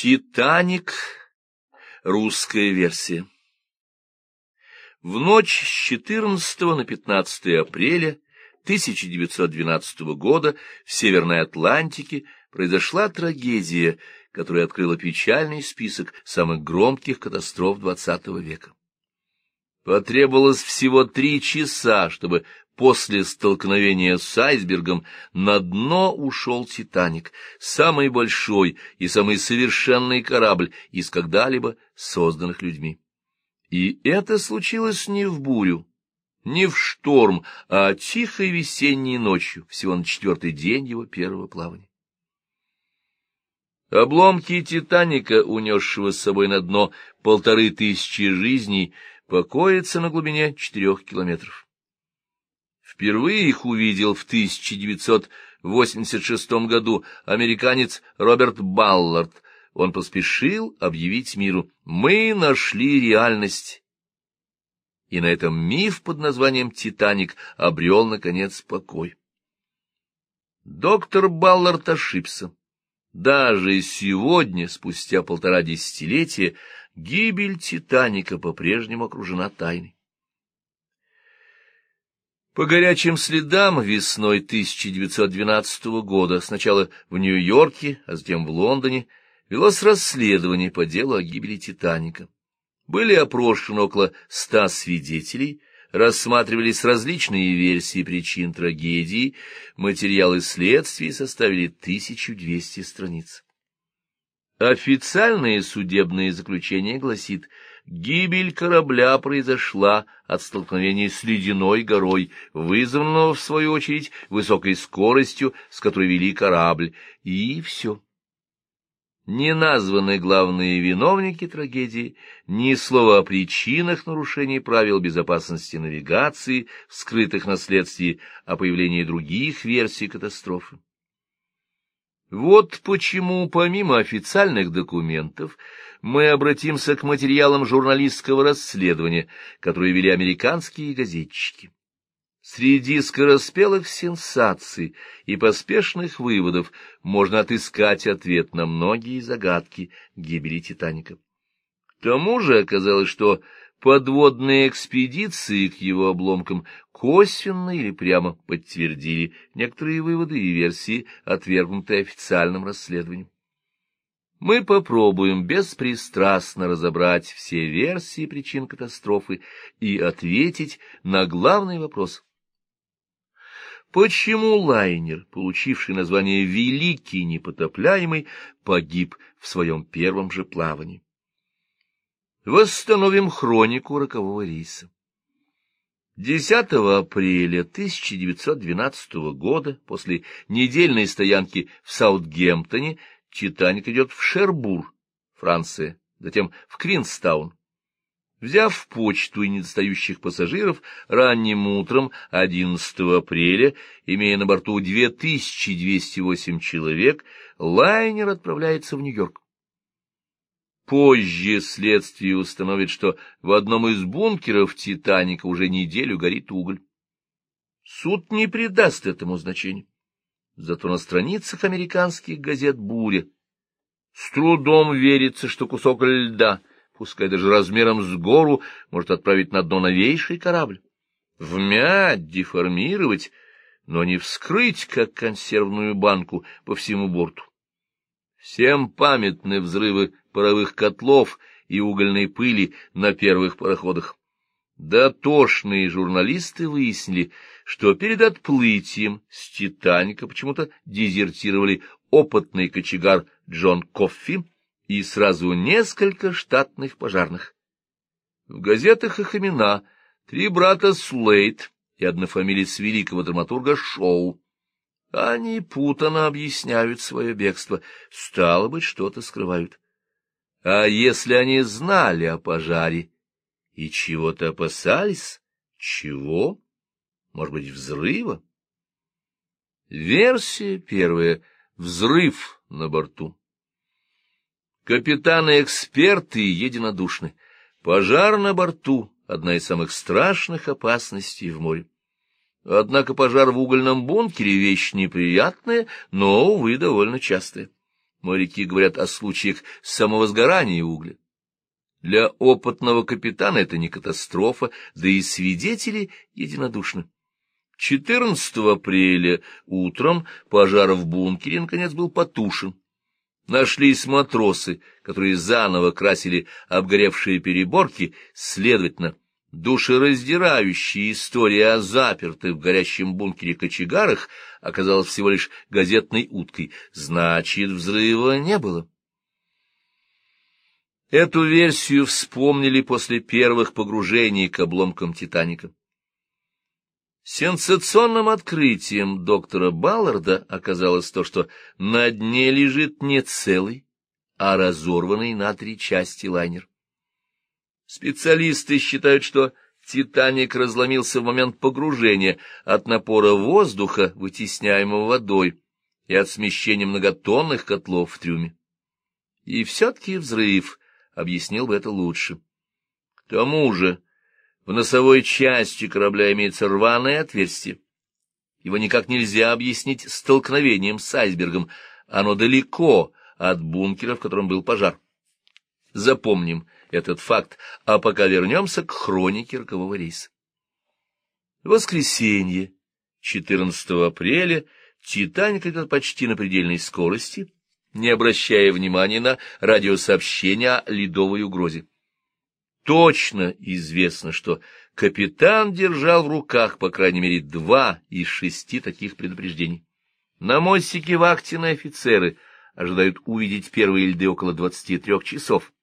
Титаник. Русская версия. В ночь с 14 на 15 апреля 1912 года в Северной Атлантике произошла трагедия, которая открыла печальный список самых громких катастроф XX века. Потребовалось всего три часа, чтобы после столкновения с айсбергом на дно ушел «Титаник», самый большой и самый совершенный корабль из когда-либо созданных людьми. И это случилось не в бурю, не в шторм, а тихой весенней ночью, всего на четвертый день его первого плавания. Обломки «Титаника», унесшего с собой на дно полторы тысячи жизней, покоится на глубине четырех километров. Впервые их увидел в 1986 году американец Роберт Баллард. Он поспешил объявить миру «Мы нашли реальность». И на этом миф под названием «Титаник» обрел, наконец, покой. Доктор Баллард ошибся. Даже сегодня, спустя полтора десятилетия, гибель Титаника по-прежнему окружена тайной. По горячим следам весной 1912 года, сначала в Нью-Йорке, а затем в Лондоне, велось расследование по делу о гибели Титаника. Были опрошены около ста свидетелей, рассматривались различные версии причин трагедии, материалы следствия составили 1200 страниц. Официальное судебное заключение гласит, гибель корабля произошла от столкновения с ледяной горой, вызванного, в свою очередь, высокой скоростью, с которой вели корабль, и все. Не названы главные виновники трагедии, ни слова о причинах нарушений правил безопасности навигации, скрытых на следствии о появлении других версий катастрофы. Вот почему, помимо официальных документов, мы обратимся к материалам журналистского расследования, которые вели американские газетчики. Среди скороспелых сенсаций и поспешных выводов можно отыскать ответ на многие загадки гибели «Титаника». К тому же оказалось, что Подводные экспедиции к его обломкам косвенно или прямо подтвердили некоторые выводы и версии, отвергнутые официальным расследованием. Мы попробуем беспристрастно разобрать все версии причин катастрофы и ответить на главный вопрос. Почему лайнер, получивший название «Великий непотопляемый», погиб в своем первом же плавании? Восстановим хронику рокового рейса. 10 апреля 1912 года, после недельной стоянки в Саутгемптоне, «Титаник» идет в Шербур, Франция, затем в Квинстаун. Взяв почту и недостающих пассажиров, ранним утром 11 апреля, имея на борту 2208 человек, лайнер отправляется в Нью-Йорк. Позже следствие установит, что в одном из бункеров «Титаника» уже неделю горит уголь. Суд не придаст этому значения. Зато на страницах американских газет «Буря» с трудом верится, что кусок льда, пускай даже размером с гору, может отправить на дно новейший корабль. Вмять, деформировать, но не вскрыть, как консервную банку, по всему борту. Всем памятны взрывы паровых котлов и угольной пыли на первых пароходах. Дотошные журналисты выяснили, что перед отплытием с «Титаника» почему-то дезертировали опытный кочегар Джон Коффи и сразу несколько штатных пожарных. В газетах их имена три брата Слейт и однофамилец великого драматурга Шоу. Они путано объясняют свое бегство, стало быть, что-то скрывают. А если они знали о пожаре и чего-то опасались? Чего? Может быть, взрыва? Версия первая — взрыв на борту. Капитаны-эксперты единодушны. Пожар на борту — одна из самых страшных опасностей в море. Однако пожар в угольном бункере — вещь неприятная, но, увы, довольно частая. Моряки говорят о случаях самовозгорания угля. Для опытного капитана это не катастрофа, да и свидетели единодушны. 14 апреля утром пожар в бункере наконец был потушен. Нашлись матросы, которые заново красили обгоревшие переборки, следовательно, душераздирающая история о запертых в горящем бункере кочегарах оказалась всего лишь газетной уткой, значит, взрыва не было. Эту версию вспомнили после первых погружений к обломкам «Титаника». Сенсационным открытием доктора Балларда оказалось то, что на дне лежит не целый, а разорванный на три части лайнер. Специалисты считают, что «Титаник» разломился в момент погружения от напора воздуха, вытесняемого водой, и от смещения многотонных котлов в трюме. И все-таки взрыв объяснил бы это лучше. К тому же в носовой части корабля имеется рваное отверстие. Его никак нельзя объяснить столкновением с айсбергом. Оно далеко от бункера, в котором был пожар. Запомним этот факт, а пока вернемся к хронике рокового рейса. Воскресенье, 14 апреля, «Титаник» идет почти на предельной скорости, не обращая внимания на радиосообщения о ледовой угрозе точно известно, что капитан держал в руках, по крайней мере, два из шести таких предупреждений. На мостике вахтенные офицеры ожидают увидеть первые льды около двадцати трех часов.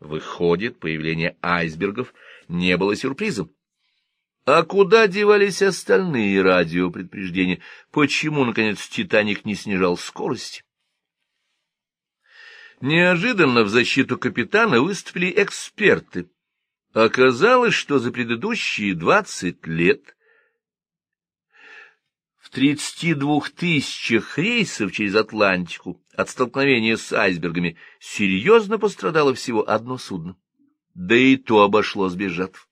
Выходит, появление айсбергов не было сюрпризом. А куда девались остальные радиопредупреждения? Почему, наконец, «Титаник» не снижал скорости? Неожиданно в защиту капитана выступили эксперты, Оказалось, что за предыдущие двадцать лет в тридцати двух тысячах рейсов через Атлантику от столкновения с айсбергами серьезно пострадало всего одно судно. Да и то обошлось без жертв.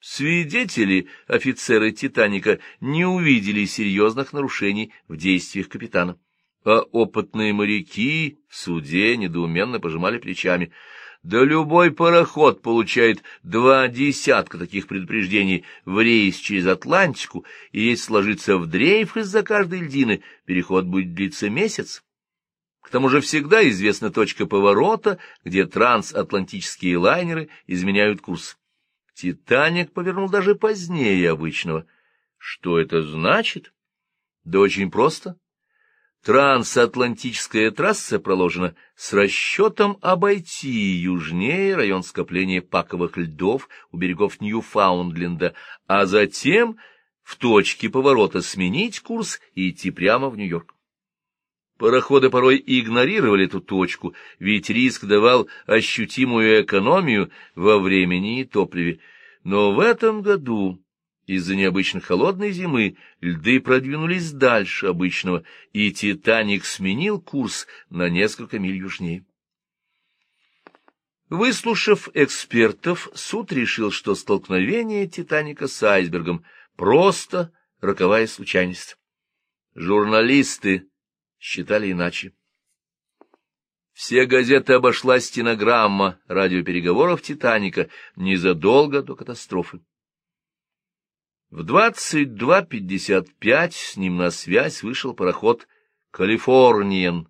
Свидетели, офицеры «Титаника», не увидели серьезных нарушений в действиях капитана. А опытные моряки в суде недоуменно пожимали плечами — да любой пароход получает два десятка таких предупреждений в рейс через Атлантику, и если сложиться в дрейф из-за каждой льдины, переход будет длиться месяц. К тому же всегда известна точка поворота, где трансатлантические лайнеры изменяют курс. «Титаник» повернул даже позднее обычного. Что это значит? Да очень просто. Трансатлантическая трасса проложена с расчетом обойти южнее район скопления паковых льдов у берегов Ньюфаундленда, а затем в точке поворота сменить курс и идти прямо в Нью-Йорк. Пароходы порой игнорировали эту точку, ведь риск давал ощутимую экономию во времени и топливе. Но в этом году из-за необычно холодной зимы льды продвинулись дальше обычного, и «Титаник» сменил курс на несколько миль южнее. Выслушав экспертов, суд решил, что столкновение «Титаника» с айсбергом — просто роковая случайность. Журналисты считали иначе. Все газеты обошла стенограмма радиопереговоров «Титаника» незадолго до катастрофы. В 22.55 с ним на связь вышел пароход «Калифорниен».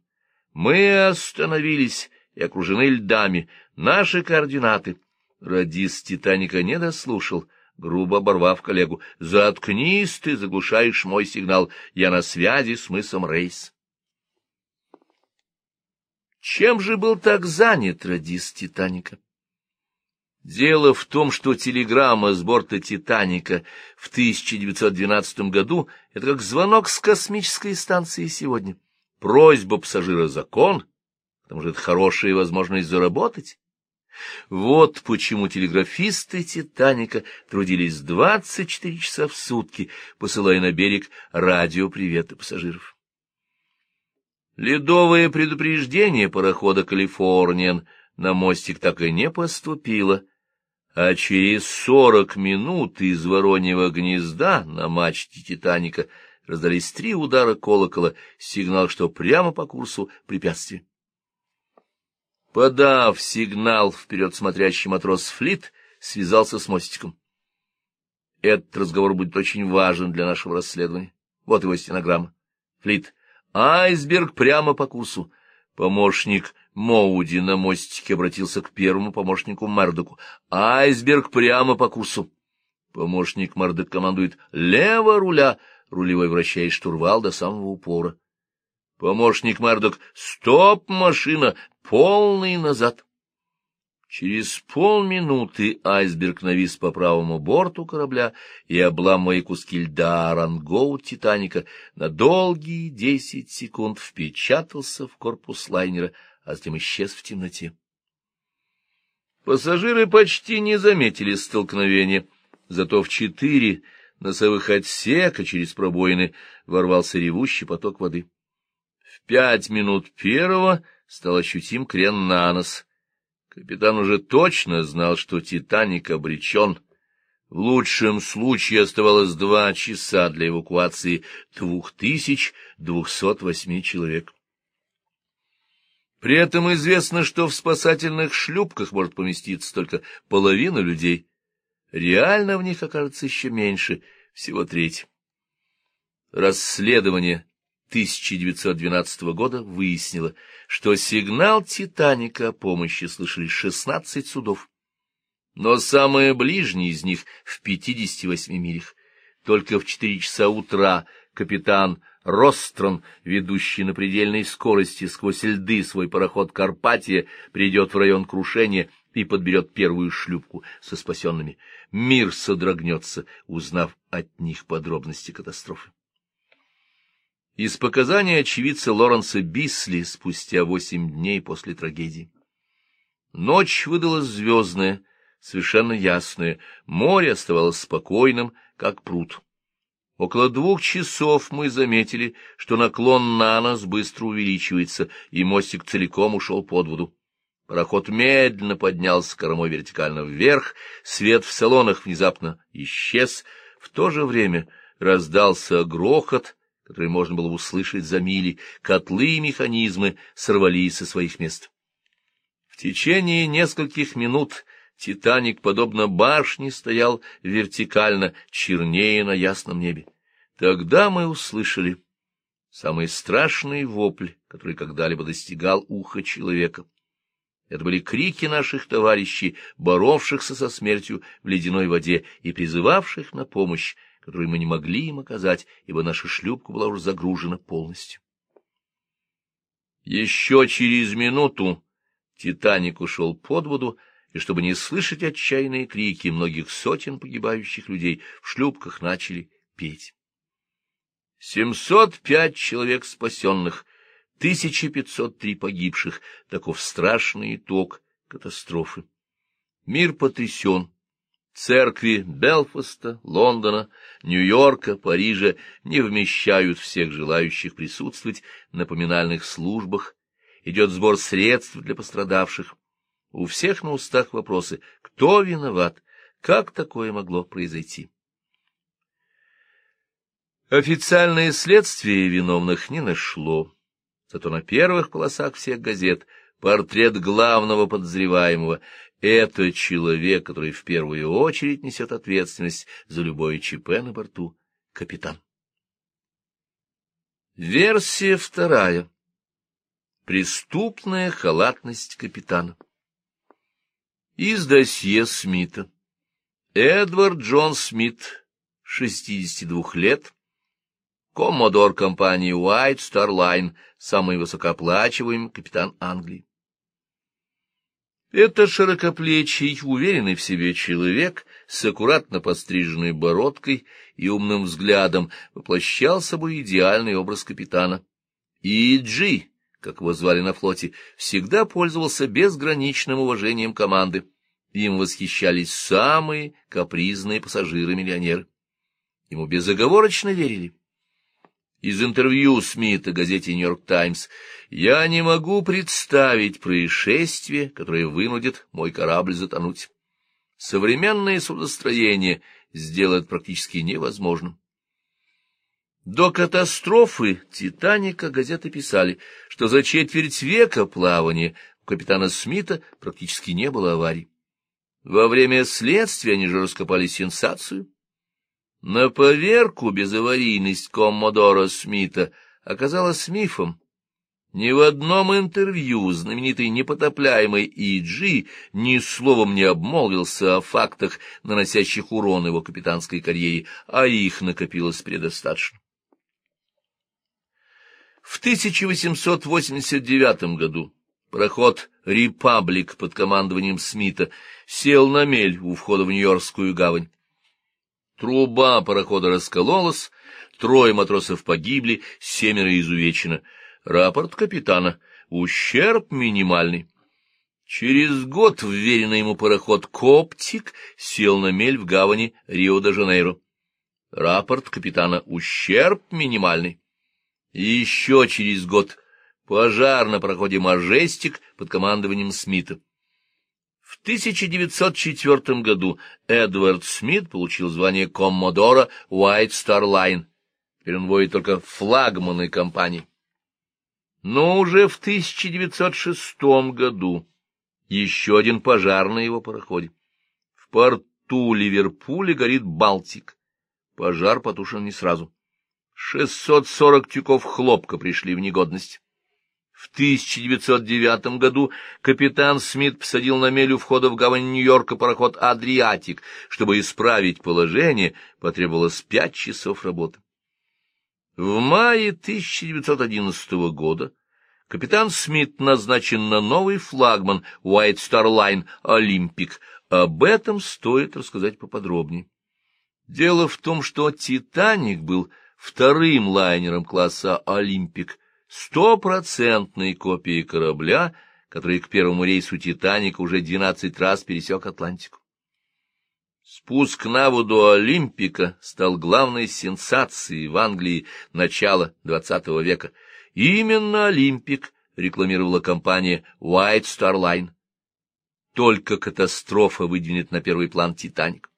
Мы остановились и окружены льдами. Наши координаты. Радист «Титаника» не дослушал, грубо оборвав коллегу. «Заткнись ты, заглушаешь мой сигнал. Я на связи с мысом Рейс». Чем же был так занят радист «Титаника»? Дело в том, что телеграмма с борта «Титаника» в 1912 году — это как звонок с космической станции сегодня. Просьба пассажира — закон, потому что это хорошая возможность заработать. Вот почему телеграфисты «Титаника» трудились 24 часа в сутки, посылая на берег радиоприветы пассажиров. Ледовое предупреждение парохода «Калифорниан» на мостик так и не поступило — а через сорок минут из вороньего гнезда на мачте «Титаника» раздались три удара колокола, сигнал, что прямо по курсу препятствие. Подав сигнал, вперед смотрящий матрос Флит связался с мостиком. Этот разговор будет очень важен для нашего расследования. Вот его стенограмма. Флит. Айсберг прямо по курсу. Помощник Моуди на мостике обратился к первому помощнику Мардоку. Айсберг прямо по курсу. Помощник Мардок командует «Лево руля!» Рулевой вращает штурвал до самого упора. Помощник Мардок «Стоп, машина! Полный назад!» Через полминуты айсберг навис по правому борту корабля и, обламывая куски льда рангоут «Титаника», на долгие десять секунд впечатался в корпус лайнера, а затем исчез в темноте. Пассажиры почти не заметили столкновения, зато в четыре носовых отсека через пробоины ворвался ревущий поток воды. В пять минут первого стал ощутим крен на нос — Капитан уже точно знал, что «Титаник» обречен. В лучшем случае оставалось два часа для эвакуации двух тысяч двухсот восьми человек. При этом известно, что в спасательных шлюпках может поместиться только половина людей. Реально в них окажется еще меньше, всего треть. Расследование 1912 года выяснило, что сигнал «Титаника» о помощи слышали 16 судов, но самое ближнее из них в 58 милях. Только в 4 часа утра капитан Рострон, ведущий на предельной скорости сквозь льды свой пароход «Карпатия», придет в район крушения и подберет первую шлюпку со спасенными. Мир содрогнется, узнав от них подробности катастрофы. Из показаний очевидца Лоренса Бисли спустя восемь дней после трагедии. Ночь выдалась звездная, совершенно ясная, море оставалось спокойным, как пруд. Около двух часов мы заметили, что наклон на нас быстро увеличивается, и мостик целиком ушел под воду. Пароход медленно поднялся кормой вертикально вверх, свет в салонах внезапно исчез, в то же время раздался грохот, который можно было услышать за мили, котлы и механизмы сорвались со своих мест. В течение нескольких минут «Титаник», подобно башне, стоял вертикально, чернее на ясном небе. Тогда мы услышали самый страшный вопль, который когда-либо достигал уха человека. Это были крики наших товарищей, боровшихся со смертью в ледяной воде и призывавших на помощь которую мы не могли им оказать, ибо наша шлюпка была уже загружена полностью. Еще через минуту «Титаник» ушел под воду, и чтобы не слышать отчаянные крики многих сотен погибающих людей, в шлюпках начали петь. Семьсот пять человек спасенных, тысяча пятьсот три погибших — таков страшный итог катастрофы. Мир потрясен, Церкви Белфаста, Лондона, Нью-Йорка, Парижа не вмещают всех желающих присутствовать на поминальных службах, идет сбор средств для пострадавших. У всех на устах вопросы «Кто виноват? Как такое могло произойти?» Официальное следствие виновных не нашло, зато на первых полосах всех газет портрет главного подозреваемого — это человек, который в первую очередь несет ответственность за любое ЧП на борту, капитан. Версия вторая. Преступная халатность капитана. Из досье Смита. Эдвард Джон Смит, 62 лет, коммодор компании White Star Line, самый высокооплачиваемый капитан Англии. Это широкоплечий, уверенный в себе человек с аккуратно подстриженной бородкой и умным взглядом воплощал собой идеальный образ капитана. И Джи, как его звали на флоте, всегда пользовался безграничным уважением команды. Им восхищались самые капризные пассажиры-миллионеры. Ему безоговорочно верили. Из интервью Смита газете «Нью-Йорк Таймс» Я не могу представить происшествие, которое вынудит мой корабль затонуть. Современное судостроение сделает практически невозможным. До катастрофы «Титаника» газеты писали, что за четверть века плавания у капитана Смита практически не было аварий. Во время следствия они же раскопали сенсацию. На поверку безаварийность коммодора Смита оказалась мифом. Ни в одном интервью знаменитый непотопляемый И.Джи ни словом не обмолвился о фактах, наносящих урон его капитанской карьере, а их накопилось предостаточно. В 1889 году пароход «Репаблик» под командованием Смита сел на мель у входа в Нью-Йоркскую гавань. Труба парохода раскололась, трое матросов погибли, семеро изувечено — Рапорт капитана. Ущерб минимальный. Через год вверенный ему пароход «Коптик» сел на мель в гавани Рио-де-Жанейро. Рапорт капитана. Ущерб минимальный. И еще через год пожар на пароходе «Мажестик» под командованием Смита. В 1904 году Эдвард Смит получил звание коммодора White Star Line. Теперь он водит только флагманы компании. Но уже в 1906 году еще один пожар на его пароходе. В порту Ливерпуля горит Балтик. Пожар потушен не сразу. 640 тюков хлопка пришли в негодность. В 1909 году капитан Смит посадил на мель у входа в гавань Нью-Йорка пароход «Адриатик». Чтобы исправить положение, потребовалось пять часов работы. В мае 1911 года капитан Смит назначен на новый флагман White Star Line «Олимпик». Об этом стоит рассказать поподробнее. Дело в том, что «Титаник» был вторым лайнером класса «Олимпик», стопроцентной копией корабля, который к первому рейсу «Титаника» уже двенадцать раз пересек Атлантику. Спуск на воду Олимпика стал главной сенсацией в Англии начала XX века. Именно Олимпик рекламировала компания White Star Line. Только катастрофа выдвинет на первый план «Титаник».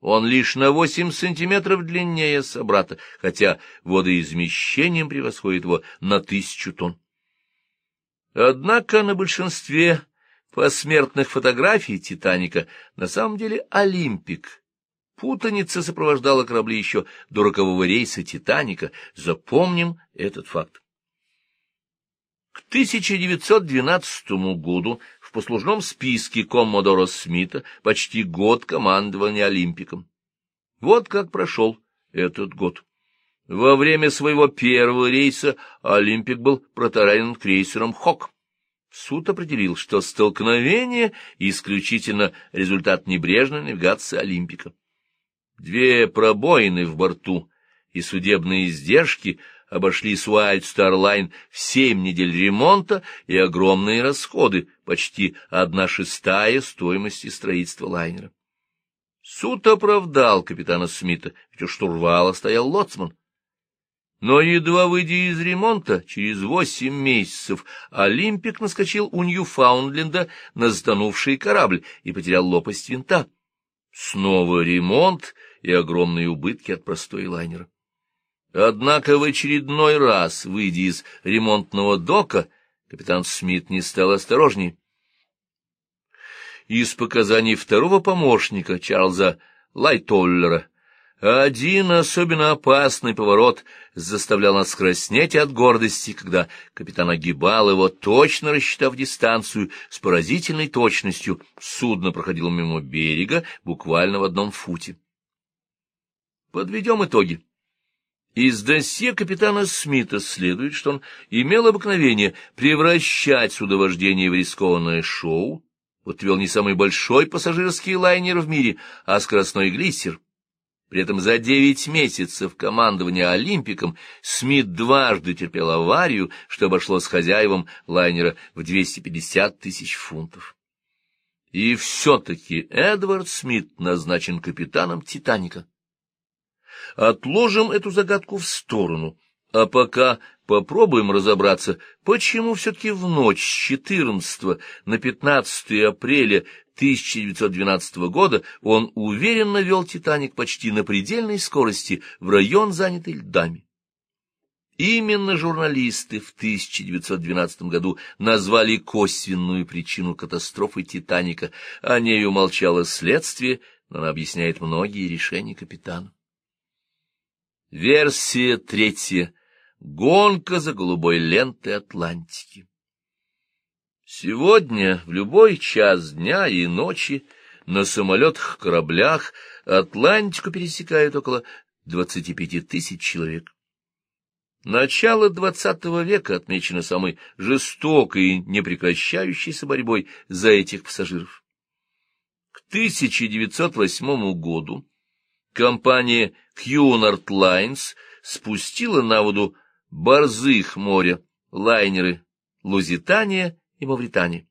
Он лишь на восемь сантиметров длиннее собрата, хотя водоизмещением превосходит его на тысячу тонн. Однако на большинстве посмертных фотографий «Титаника» на самом деле «Олимпик». Путаница сопровождала корабли еще до рокового рейса «Титаника». Запомним этот факт. К 1912 году послужном списке Коммодора Смита почти год командования Олимпиком. Вот как прошел этот год. Во время своего первого рейса Олимпик был протаранен крейсером «Хок». Суд определил, что столкновение — исключительно результат небрежной навигации Олимпика. Две пробоины в борту и судебные издержки обошли White Star Line в семь недель ремонта и огромные расходы, почти одна шестая стоимости строительства лайнера. Суд оправдал капитана Смита, ведь у штурвала стоял лоцман. Но, едва выйдя из ремонта, через восемь месяцев Олимпик наскочил у Ньюфаундленда на затонувший корабль и потерял лопасть винта. Снова ремонт и огромные убытки от простой лайнера. Однако в очередной раз, выйдя из ремонтного дока, капитан Смит не стал осторожней. Из показаний второго помощника Чарльза Лайтоллера один особенно опасный поворот заставлял нас краснеть от гордости, когда капитан огибал его, точно рассчитав дистанцию, с поразительной точностью судно проходило мимо берега буквально в одном футе. Подведем итоги. Из досье капитана Смита следует, что он имел обыкновение превращать судовождение в рискованное шоу, вот вел не самый большой пассажирский лайнер в мире, а скоростной глиссер — при этом за девять месяцев командования Олимпиком Смит дважды терпел аварию, что обошлось хозяевам лайнера в 250 тысяч фунтов. И все-таки Эдвард Смит назначен капитаном «Титаника». Отложим эту загадку в сторону, а пока попробуем разобраться, почему все-таки в ночь с 14 на 15 апреля 1912 года он уверенно вел «Титаник» почти на предельной скорости в район, занятый льдами. Именно журналисты в 1912 году назвали косвенную причину катастрофы «Титаника». О ней умолчало следствие, но она объясняет многие решения капитана. Версия третья. Гонка за голубой лентой Атлантики. Сегодня, в любой час дня и ночи, на самолетах-кораблях Атлантику пересекают около 25 тысяч человек. Начало XX века отмечено самой жестокой и непрекращающейся борьбой за этих пассажиров. К 1908 году компания Cunard Lines спустила на воду борзых моря лайнеры Лузитания и Мавритания.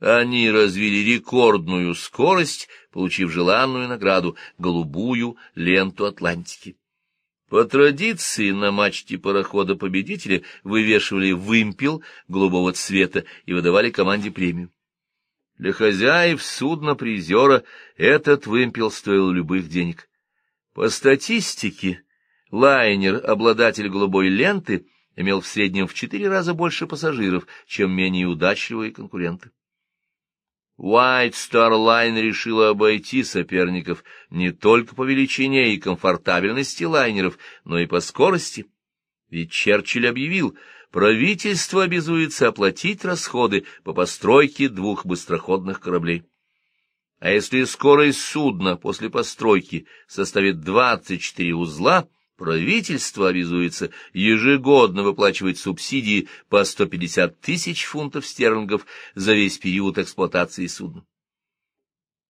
Они развили рекордную скорость, получив желанную награду — голубую ленту Атлантики. По традиции на мачте парохода-победителя вывешивали вымпел голубого цвета и выдавали команде премию. Для хозяев судна-призера этот вымпел стоил любых денег. По статистике, лайнер, обладатель голубой ленты, имел в среднем в четыре раза больше пассажиров, чем менее удачливые конкуренты. White Star Line решила обойти соперников не только по величине и комфортабельности лайнеров, но и по скорости. Ведь Черчилль объявил, правительство обязуется оплатить расходы по постройке двух быстроходных кораблей. А если скорость судна после постройки составит 24 узла, правительство обязуется ежегодно выплачивать субсидии по 150 тысяч фунтов стерлингов за весь период эксплуатации судна.